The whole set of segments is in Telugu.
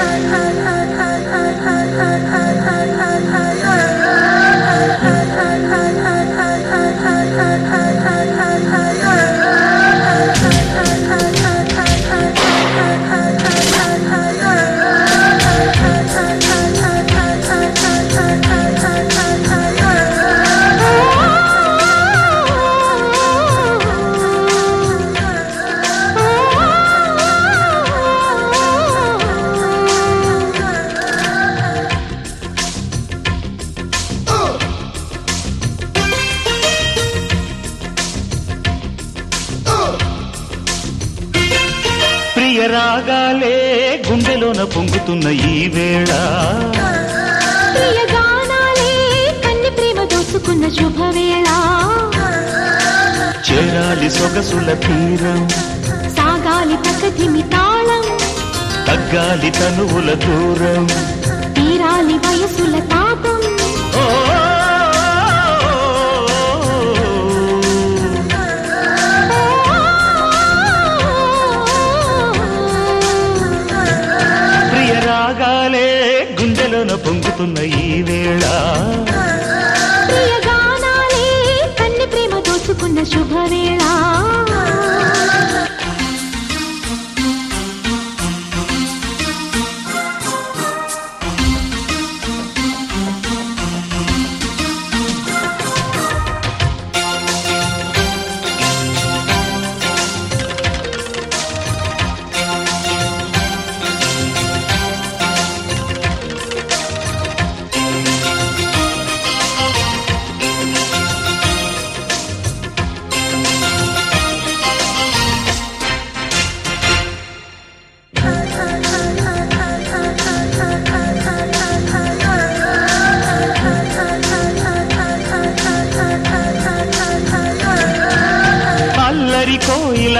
太爱了 రాగాలే గుండెలోన పొంగుతున్న ఈ వేళ. కన్ని ప్రేమ దోచుకున్న శుభవేళ. చేరాలి సొగసుల తీరం. సాగాలి ప్రకృతిమి తాళం. తగ్గాలి తనువుల దూరం. తీరాలి వయసుల తాపం. పొంగుతున్న ఈ వేళ.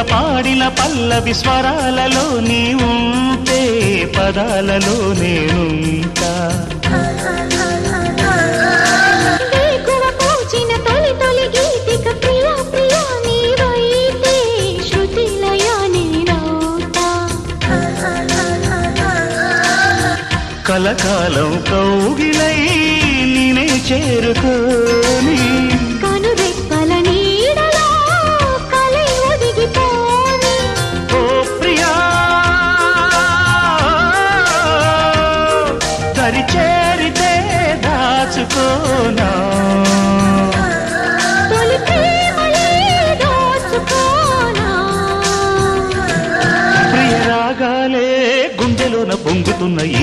కోయిల పాడిన పల్లవి స్వరాలలో నీ ఉంటే పదాలలో నేనుంటా. నేనవుతా. కలకాలం కౌగిలై నేనే చేరుకోని గుండెలోన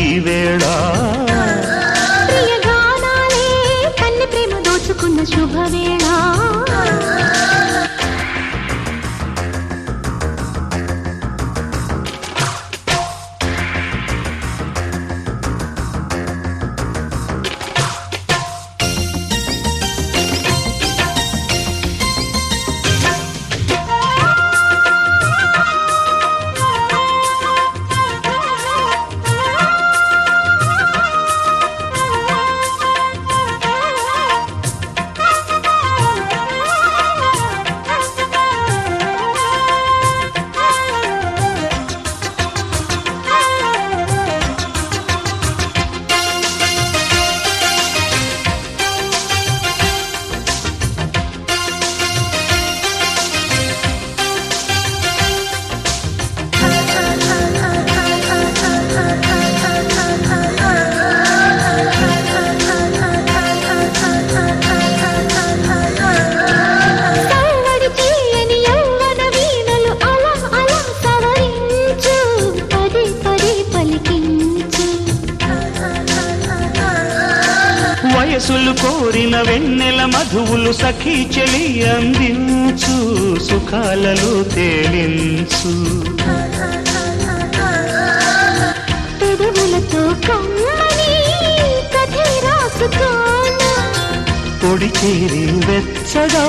వయసులు కోరిన వెన్నెల మధువులు సఖీ చెలి అందించు సుఖాలలో తేలించు. పొడి చేరి వెచ్చగా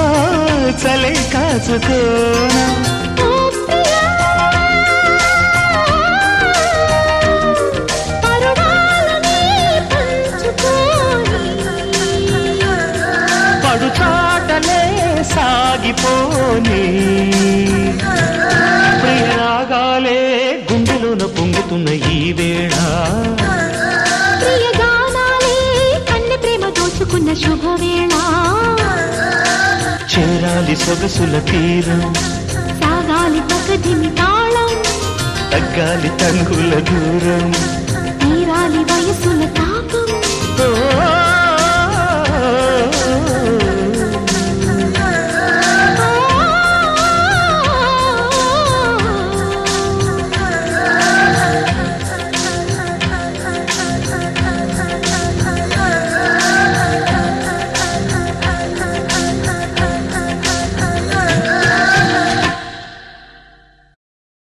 చలే కాచుకోనా. సాగిపోని ప్రియరాగాలే గుండెలోన పొంగుతున్న ఈ వేళ. శుభవేళ. చేరాలి సొగసుల తీరం. సాగాలి పకదిమి తాళం. తగ్గాలి తంగుల దూరం. తీరాలి వయసుల తాపం